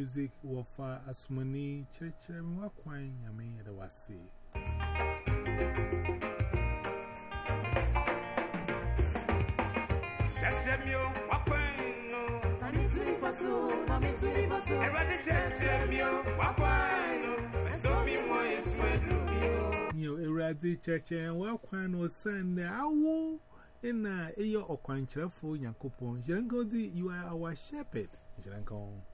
music, Wafa Asmani, Church, and Wakwine, Yami, and Wasi. You Eradi Church and Wakwine was Sunday. Owl in a year or quanchra for Yankopon. Jerangodi, you are our shepherd. Jeranko.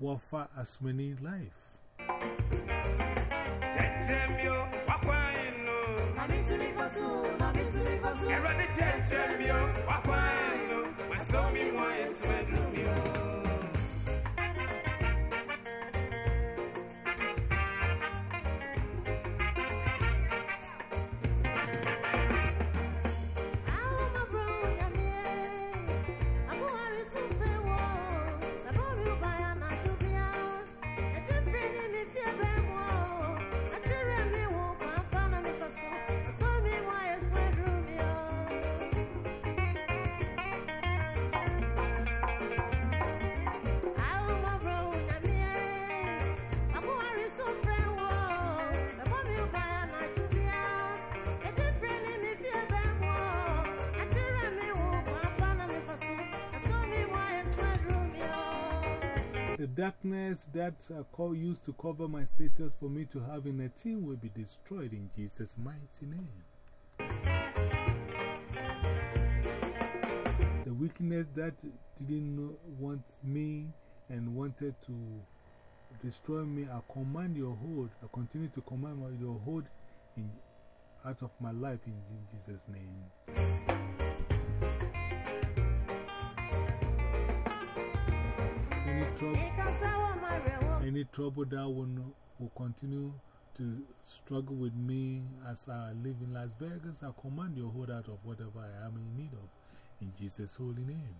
Wafa Asmani life. The darkness that uh, used to cover my status for me to have in a team will be destroyed in Jesus' mighty name. The weakness that didn't want me and wanted to destroy me, I command your hold. I continue to command your hold in, out of my life in Jesus' name. Any trouble that will, continue to struggle with me as I live in Las Vegas, I command your hold out of whatever I am in need of. In Jesus' holy name.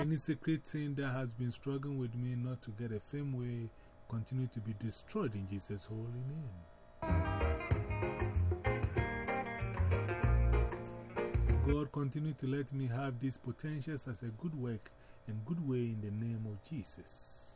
Any secret thing that has been struggling with me not to get a fame way continue to be destroyed in Jesus' holy name. God continue to let me have these potentials as a good work and good way in the name of Jesus.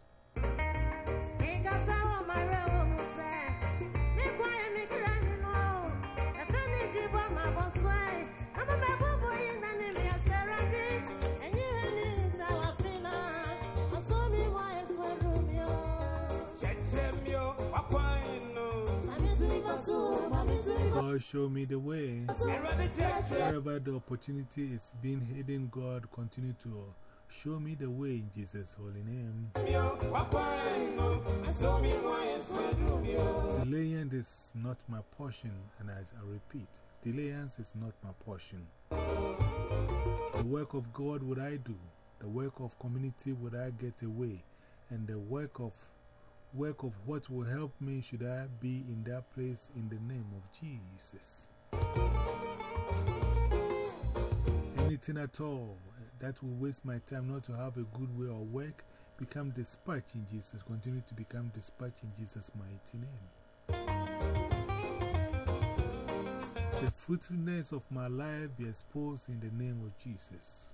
Show me the way. Wherever the opportunity is being hidden, God continue to show me the way in Jesus' holy name. Delaying is not my portion, and as I repeat, delayance is not my portion. The work of God would I do, the work of community would I get away, and the work of work of what will help me should I be in that place in the name of Jesus. Anything at all that will waste my time not to have a good way or work, become dispatched in Jesus. Continue to become dispatched in Jesus' mighty name. The fruitfulness of my life be exposed in the name of Jesus.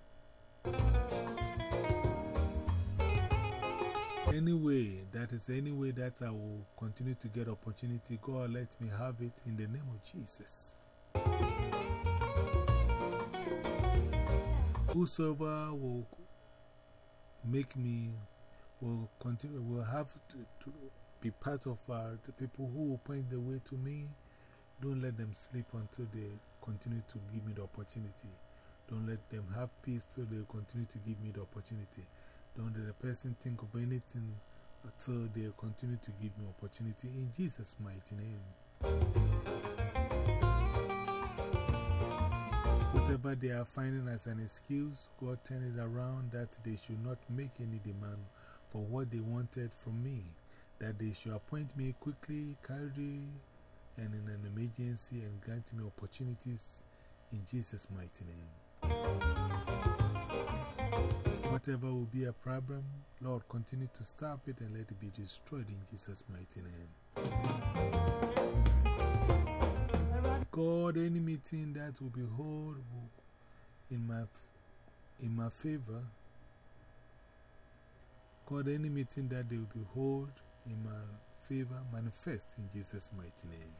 Anyway, that is any way that I will continue to get opportunity. God, let me have it in the name of Jesus. Whosoever will make me, will continue, will have to, to be part of uh, the people who will point the way to me. Don't let them sleep until they continue to give me the opportunity. Don't let them have peace till they continue to give me the opportunity. Don't let the person think of anything until they continue to give me opportunity in Jesus' mighty name. Whatever they are finding as an excuse, God turned it around that they should not make any demand for what they wanted from me, that they should appoint me quickly, carry, and in an emergency and grant me opportunities in Jesus' mighty name. Whatever will be a problem, Lord, continue to stop it and let it be destroyed in Jesus' mighty name. God, any meeting that will be held in my, in my favor, God, any meeting that they will be held in my favor, manifest in Jesus' mighty name.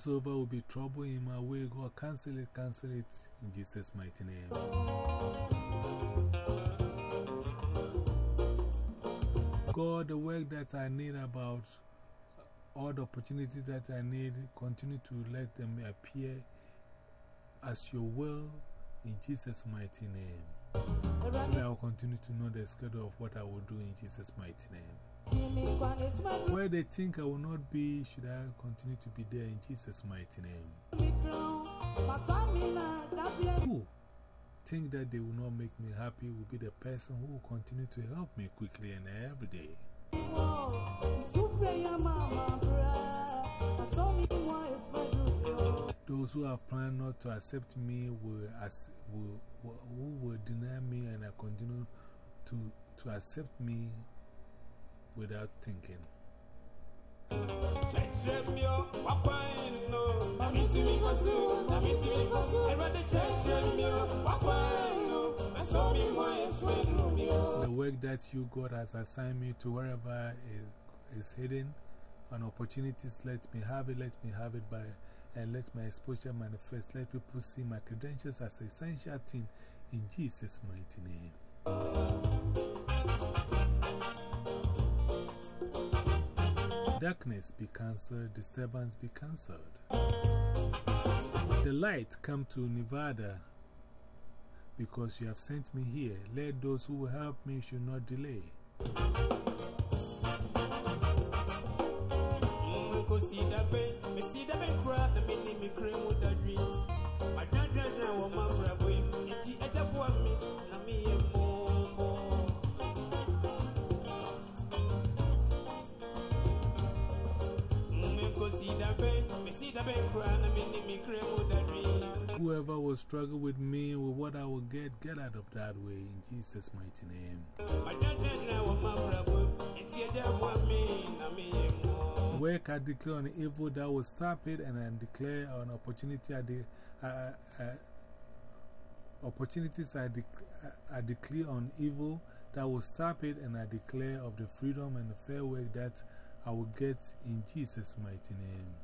Whatsoever will be trouble in my way, God, cancel it, cancel it in Jesus' mighty name. God, the work that I need about all the opportunities that I need, continue to let them appear as your will in Jesus' mighty name. So I will continue to know the schedule of what I will do in Jesus' mighty name. Where they think I will not be, should I continue to be there in Jesus' mighty name? Who think that they will not make me happy will be the person who will continue to help me quickly and every day. Those who have planned not to accept me will, as, will, will, will deny me and I continue to, to accept me without thinking. The work that you, God, has assigned me to wherever is, is hidden, and opportunities, let me have it, let me have it by, and let my exposure manifest. Let people see my credentials as essential thing in Jesus' mighty name. Darkness be cancelled, disturbance be cancelled. The light come to Nevada because you have sent me here. Let those who help me should not delay. Will struggle with me with what I will get, get out of that way in Jesus' mighty name. Work I declare on evil that will stop it, and I declare on opportunity I de uh, uh, opportunities I, de I declare on evil that will stop it, and I declare of the freedom and the fair work that I will get in Jesus' mighty name.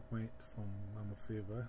Point from Mama Favor.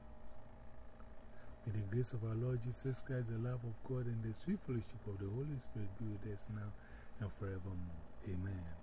May the grace of our Lord Jesus Christ, the love of God, and the sweet fellowship of the Holy Spirit be with us now and forevermore. Amen.